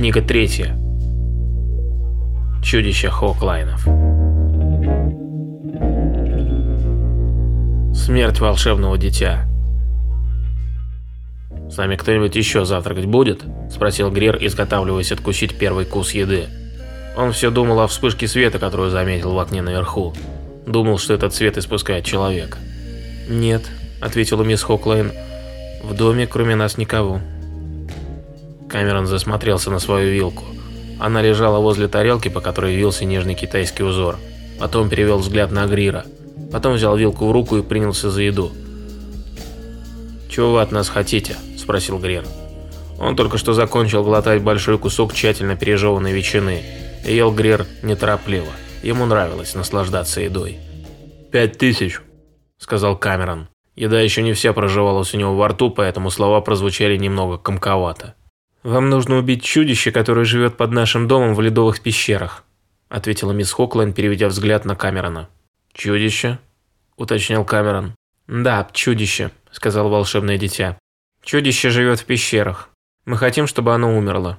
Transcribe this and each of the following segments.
Книга третья. Чудище Хоклайнов. Смерть волшебного дитя. «С нами кто-нибудь еще завтракать будет?» – спросил Грир, изготавливаясь откусить первый кус еды. Он все думал о вспышке света, которую заметил в окне наверху. Думал, что этот свет испускает человек. «Нет», – ответила мисс Хоклайн, – «в доме кроме нас никого». Камерон засмотрелся на свою вилку. Она лежала возле тарелки, по которой вился нежный китайский узор. Потом перевел взгляд на Грира. Потом взял вилку в руку и принялся за еду. «Чего вы от нас хотите?» – спросил Грир. Он только что закончил глотать большой кусок тщательно пережеванной ветчины. И ел Грир неторопливо. Ему нравилось наслаждаться едой. «Пять тысяч», – сказал Камерон. Еда еще не вся проживалась у него во рту, поэтому слова прозвучали немного комковато. «Вам нужно убить чудище, которое живет под нашим домом в ледовых пещерах», ответила мисс Хоклайн, переведя взгляд на Камерона. «Чудище?» – уточнил Камерон. «Да, чудище», – сказал волшебное дитя. «Чудище живет в пещерах. Мы хотим, чтобы оно умерло.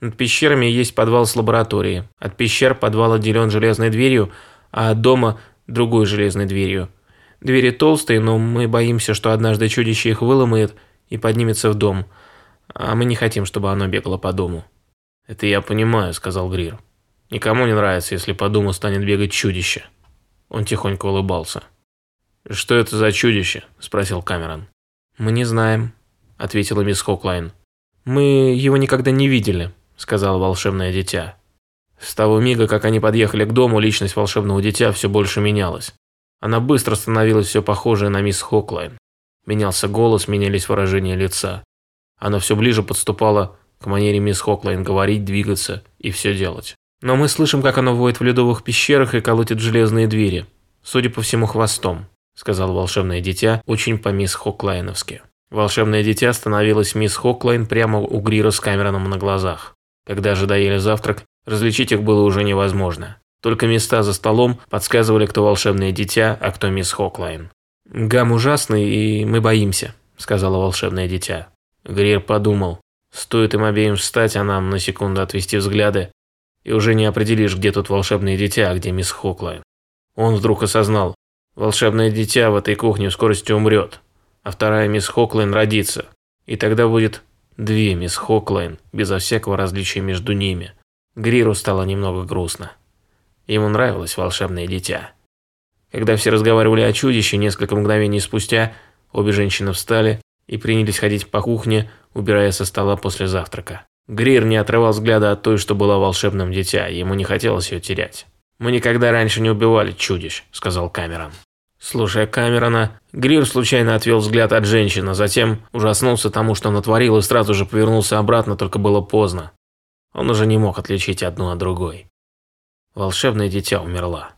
Над пещерами есть подвал с лабораторией. От пещер подвал отделен железной дверью, а от дома – другой железной дверью. Двери толстые, но мы боимся, что однажды чудище их выломает и поднимется в дом – а мы не хотим, чтобы оно бегало по дому». «Это я понимаю», – сказал Грир. «Никому не нравится, если по дому станет бегать чудище». Он тихонько улыбался. «Что это за чудище?» – спросил Камерон. «Мы не знаем», – ответила мисс Хоклайн. «Мы его никогда не видели», – сказала волшебное дитя. С того мига, как они подъехали к дому, личность волшебного дитя все больше менялась. Она быстро становилась все похожей на мисс Хоклайн. Менялся голос, менялись выражения лица. Она все ближе подступала к манере мисс Хоклайн говорить, двигаться и все делать. Но мы слышим, как она воет в ледовых пещерах и колотит железные двери. Судя по всему, хвостом, сказал волшебное дитя, очень по мисс Хоклайновски. Волшебное дитя становилось мисс Хоклайн прямо у Грира с Камероном на глазах. Когда же доели завтрак, различить их было уже невозможно. Только места за столом подсказывали, кто волшебное дитя, а кто мисс Хоклайн. «Гам ужасный, и мы боимся», – сказала волшебное дитя. Грир подумал, стоит им обеим встать, а нам на секунду отвести взгляды, и уже не определишь, где тут волшебное дитя, а где мисс Хоклайн. Он вдруг осознал, волшебное дитя в этой кухне в скорости умрет, а вторая мисс Хоклайн родится, и тогда будет две мисс Хоклайн, безо всякого различия между ними. Гриру стало немного грустно. Ему нравилось волшебное дитя. Когда все разговаривали о чудище, несколько мгновений спустя обе женщины встали и принялись ходить по кухне, убирая со стола после завтрака. Грир не отрывал взгляда от той, что была волшебным дитя, ему не хотелось ее терять. «Мы никогда раньше не убивали чудищ», – сказал Камерон. Слушая Камерона, Грир случайно отвел взгляд от женщины, затем ужаснулся тому, что натворил, и сразу же повернулся обратно, только было поздно. Он уже не мог отличить одну от другой. Волшебное дитя умерла.